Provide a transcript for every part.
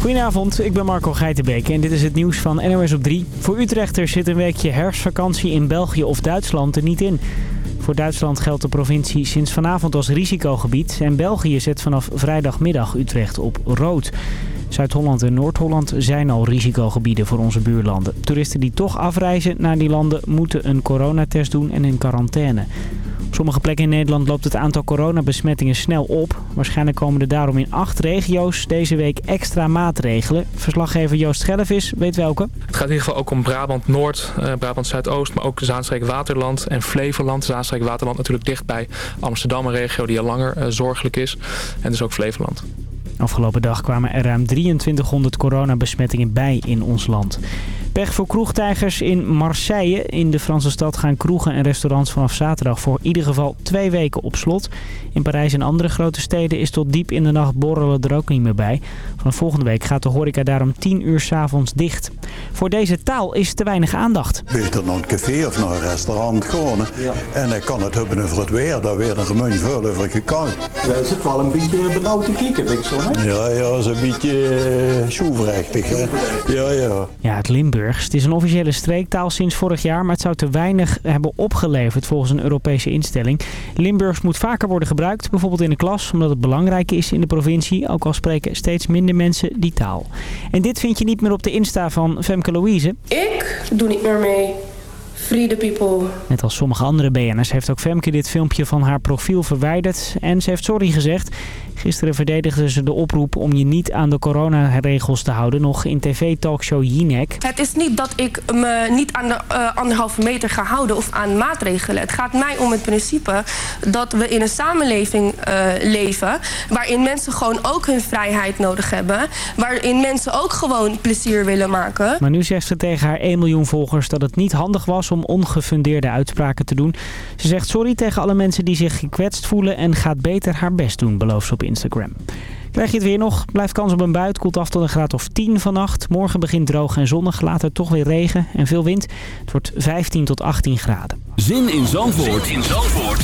Goedenavond, ik ben Marco Geitenbeek en dit is het nieuws van NOS op 3. Voor Utrechters zit een weekje herfstvakantie in België of Duitsland er niet in. Voor Duitsland geldt de provincie sinds vanavond als risicogebied... en België zet vanaf vrijdagmiddag Utrecht op rood. Zuid-Holland en Noord-Holland zijn al risicogebieden voor onze buurlanden. Toeristen die toch afreizen naar die landen moeten een coronatest doen en in quarantaine. Op sommige plekken in Nederland loopt het aantal coronabesmettingen snel op. Waarschijnlijk komen er daarom in acht regio's deze week extra maatregelen. Verslaggever Joost Schellevis weet welke. Het gaat in ieder geval ook om Brabant Noord, uh, Brabant Zuidoost, maar ook de Zaanstreek Waterland en Flevoland. Zaanstreek Waterland natuurlijk dicht bij Amsterdam, een regio die al langer uh, zorgelijk is. En dus ook Flevoland. Afgelopen dag kwamen er ruim 2300 coronabesmettingen bij in ons land. Pech voor kroegtijgers in Marseille. In de Franse stad gaan kroegen en restaurants vanaf zaterdag voor in ieder geval twee weken op slot. In Parijs en andere grote steden is tot diep in de nacht borrelen er ook niet meer bij. Vanaf volgende week gaat de horeca daarom 10 uur s'avonds dicht. Voor deze taal is te weinig aandacht. Beter naar een café of naar een restaurant. Ja. En dan kan het hebben over het weer. Daar weer een gemeente veel over gekant. Ja, is het wel een beetje benauwd te kijken, denk ik zo, hè? Ja, ja, is een beetje uh, schoeverechtig, hè? Ja, ja. Ja, het Limburgs. Het is een officiële streektaal sinds vorig jaar, maar het zou te weinig hebben opgeleverd volgens een Europese instelling. Limburgs moet vaker worden gebruikt, bijvoorbeeld in de klas, omdat het belangrijk is in de provincie, ook al spreken steeds minder mensen die taal. En dit vind je niet meer op de Insta van Femke Louise. Ik doe niet meer mee. Free the people. Net als sommige andere BN'ers heeft ook Femke dit filmpje van haar profiel verwijderd. En ze heeft sorry gezegd. Gisteren verdedigde ze de oproep om je niet aan de coronaregels te houden. Nog in tv-talkshow Jinek. Het is niet dat ik me niet aan de uh, anderhalve meter ga houden of aan maatregelen. Het gaat mij om het principe dat we in een samenleving uh, leven... waarin mensen gewoon ook hun vrijheid nodig hebben. Waarin mensen ook gewoon plezier willen maken. Maar nu zegt ze tegen haar 1 miljoen volgers dat het niet handig was om ongefundeerde uitspraken te doen. Ze zegt sorry tegen alle mensen die zich gekwetst voelen en gaat beter haar best doen, belooft ze op Instagram. Krijg je het weer nog? Blijft kans op een buit. Koelt af tot een graad of 10 vannacht. Morgen begint droog en zonnig. Later toch weer regen en veel wind. Het wordt 15 tot 18 graden. Zin in Zandvoort, zin in Zandvoort.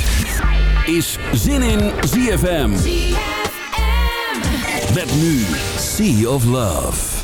is Zin in ZFM. ZFM. Met nu Sea of Love.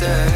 sister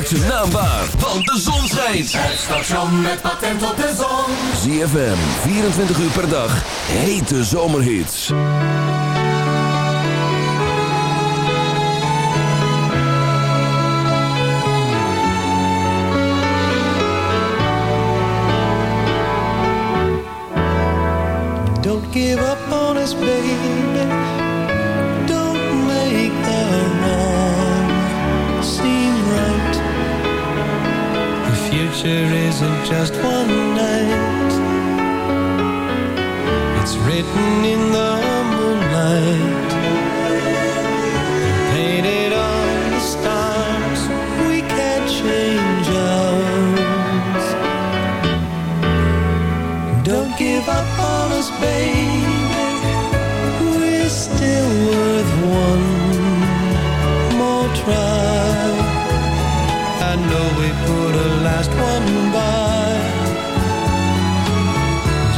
maakt ze naambaar, want de zon schijnt. Het station met patent op de zon. ZFM, 24 uur per dag, hete zomerhits. Don't give up on us, baby. isn't just one night. It's written in the moonlight. Painted on the stars We can't change ours. Don't give up on us, baby. We're still worth one more try. I know we put a last one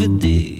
Mijn ogen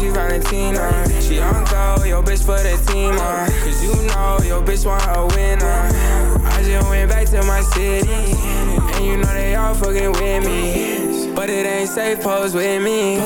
Gucci Valentino. She on go, yo bitch for the team. Uh. Cause you know your bitch want a winner. I just went back to my city. And you know they all fucking with me. But it ain't safe, pose with me.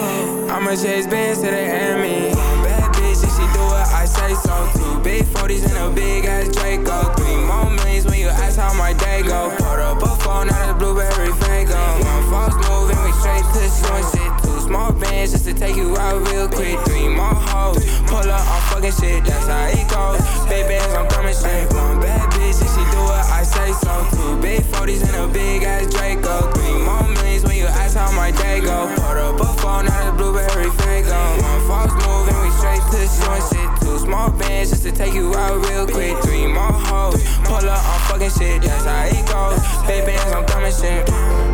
I'ma chase bands to the enemy. Bad bitch, if she do it, I say so. Two big 40s and a big ass Draco. Three more millions when you ask how my day go. Put up a phone, not a blueberry fango. One false move and we straight to short shit. Small bands just to take you out real quick. Three more hoes, pull up on fucking shit. That's how it goes. Big bands, I'm coming straight. One bad bitch, if she do it, I say so. Two big 40s and a big ass Draco. Three more millions when you ask how my day go. Put up a phone, not a blueberry fango. One false move and we straight to short shit. Two small bands just to take you out real quick. Three more hoes, pull up on fucking shit. That's how it goes. Big bands, I'm coming shit.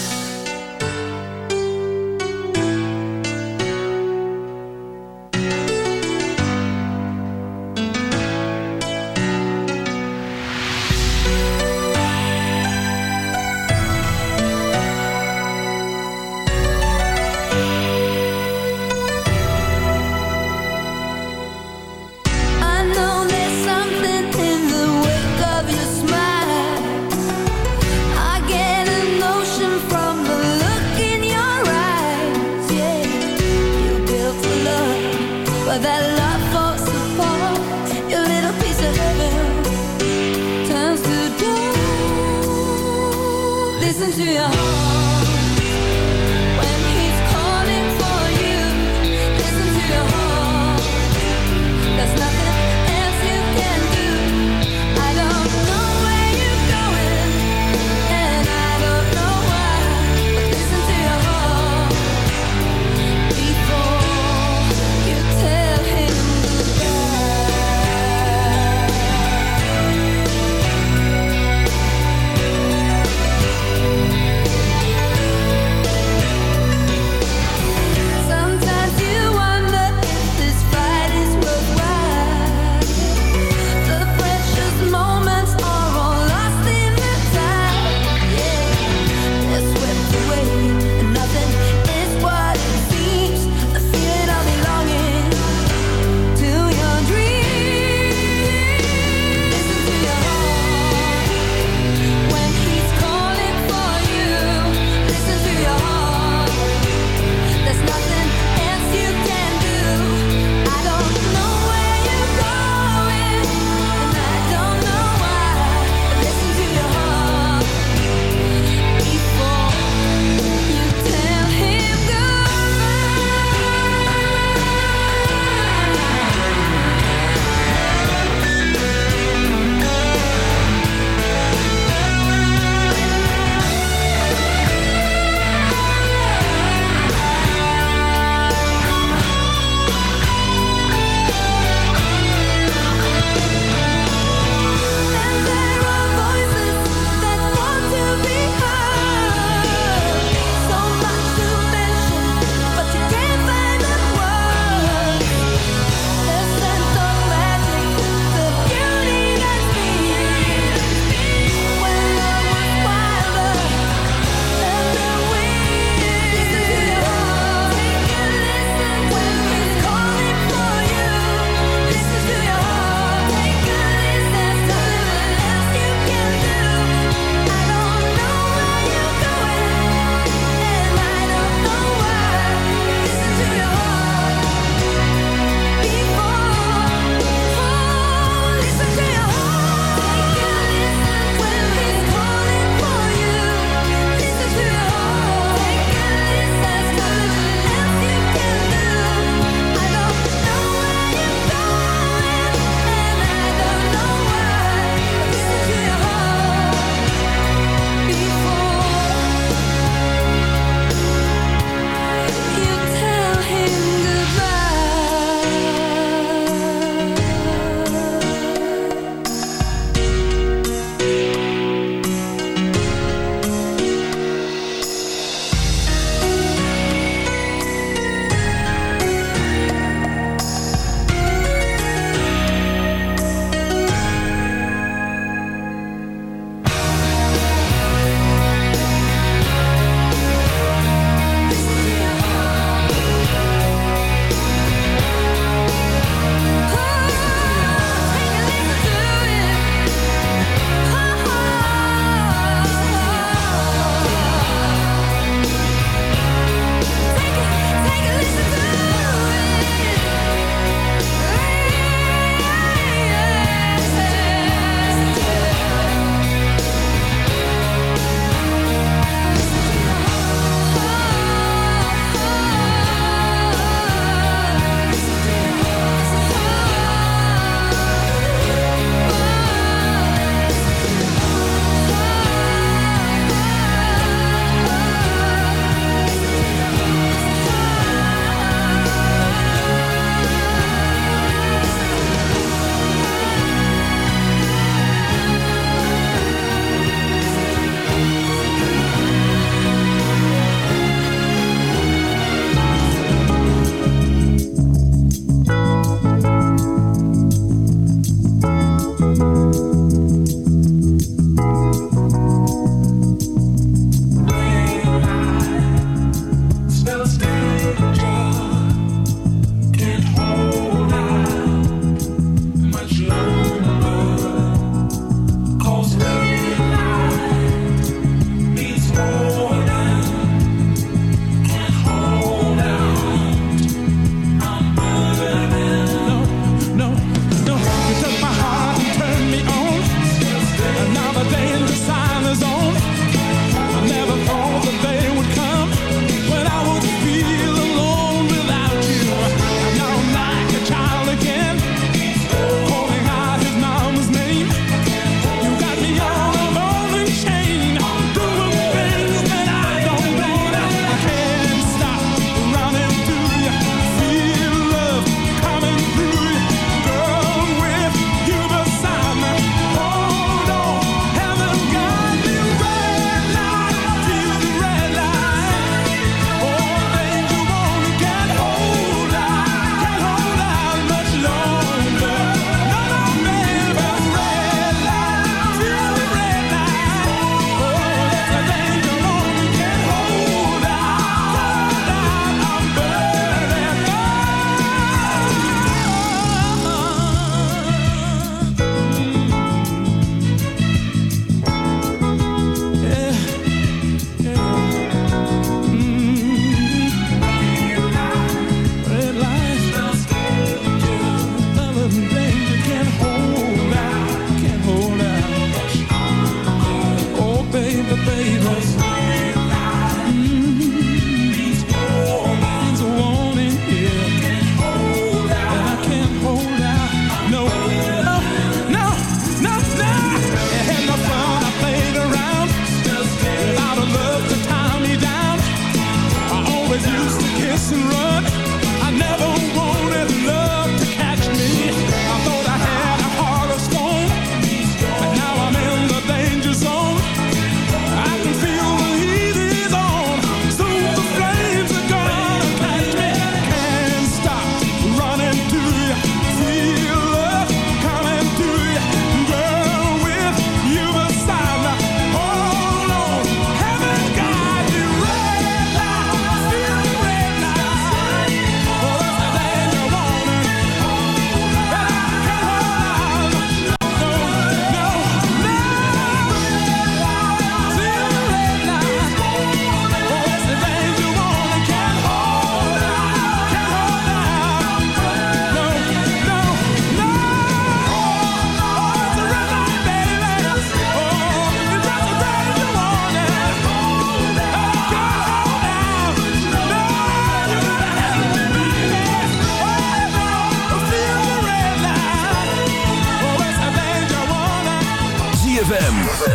Listen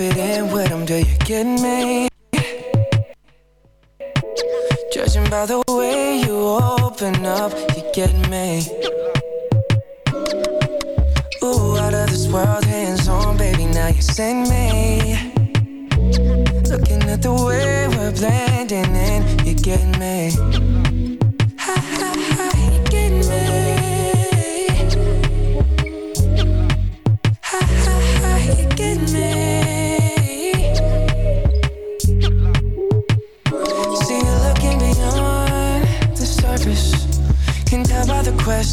in with them, do you get me? Judging by the way you open up, you get me. Ooh, out of this world, hands on, baby, now you send me. Looking at the way we're blending in, you get me. Ha ha ha, you get me.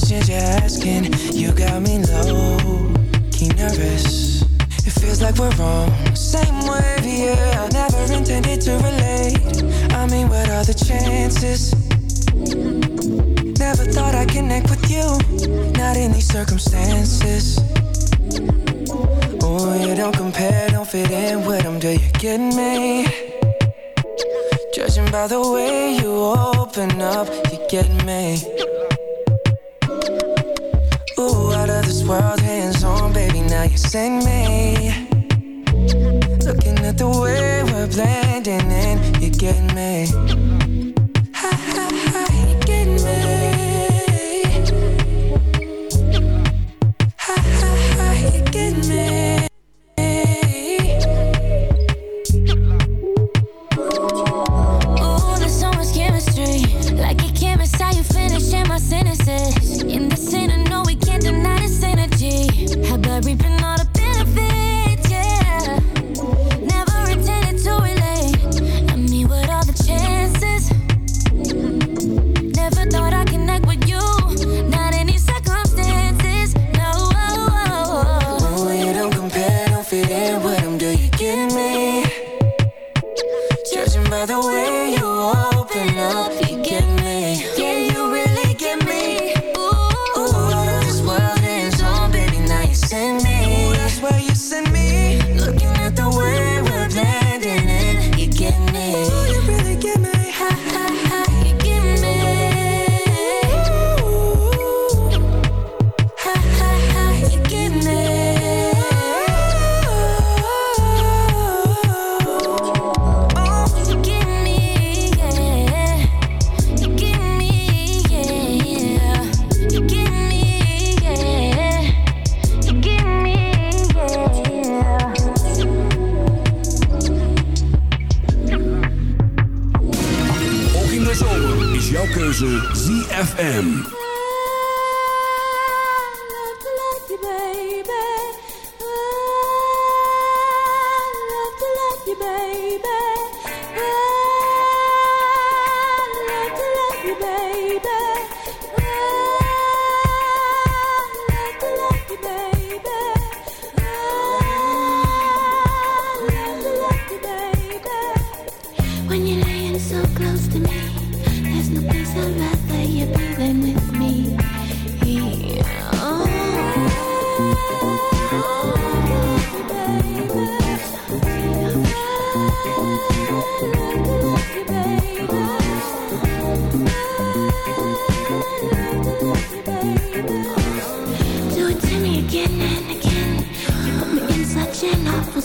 questions you're asking, you got me low key nervous. It feels like we're wrong, same way, yeah. I never intended to relate. I mean, what are the chances? Never thought I'd connect with you, not in these circumstances. Oh, you don't compare, don't fit in with them, do you get me? Judging by the way you open up, you get me. world hands on, baby, now you send me. Looking at the way we're blending in, you get me. Ha, ha, ha, you get me. Ha ha ha, you get me. Chemistry Like a chemist, how you my sentences. we've been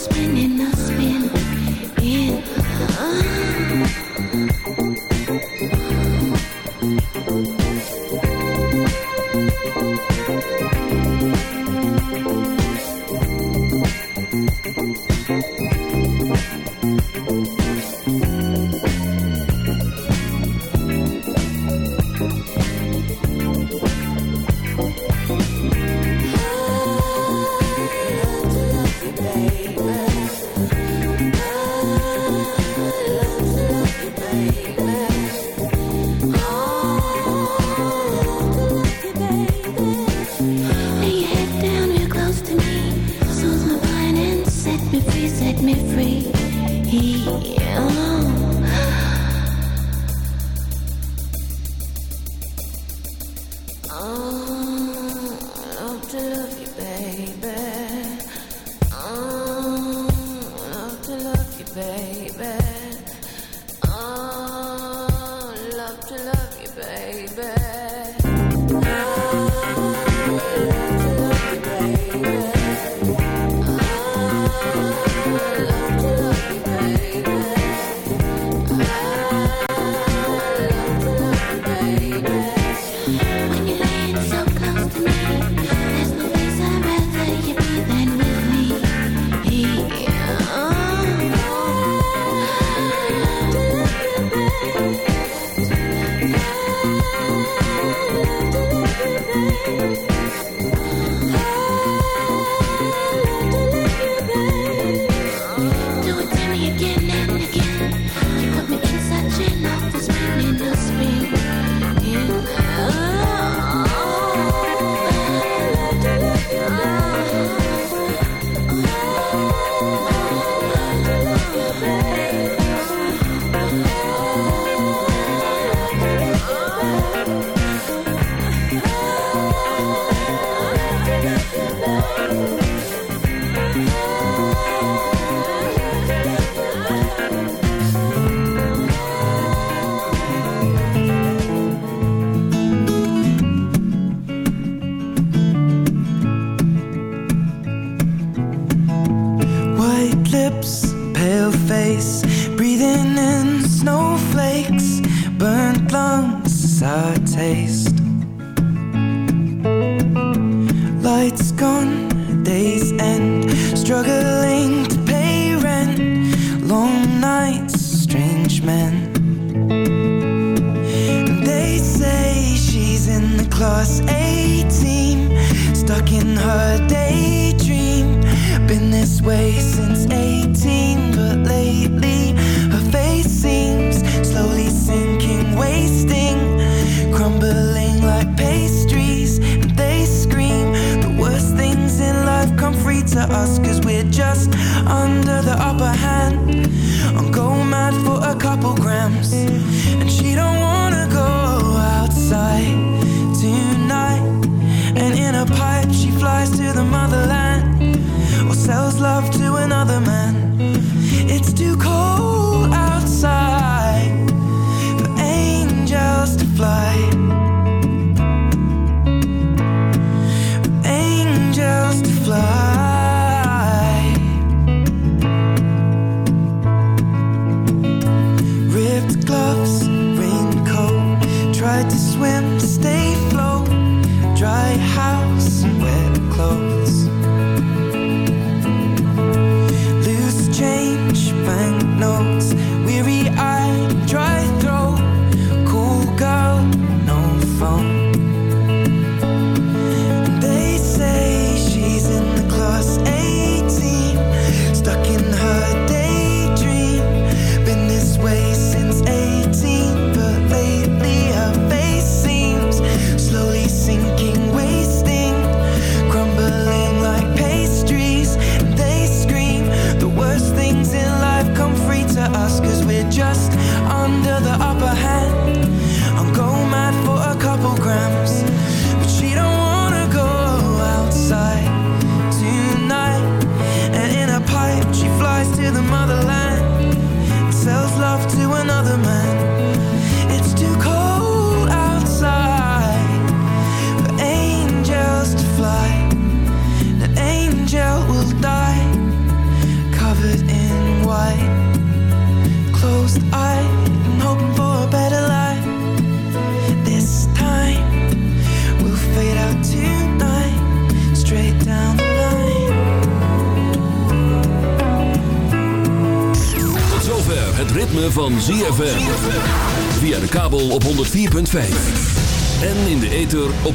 spinning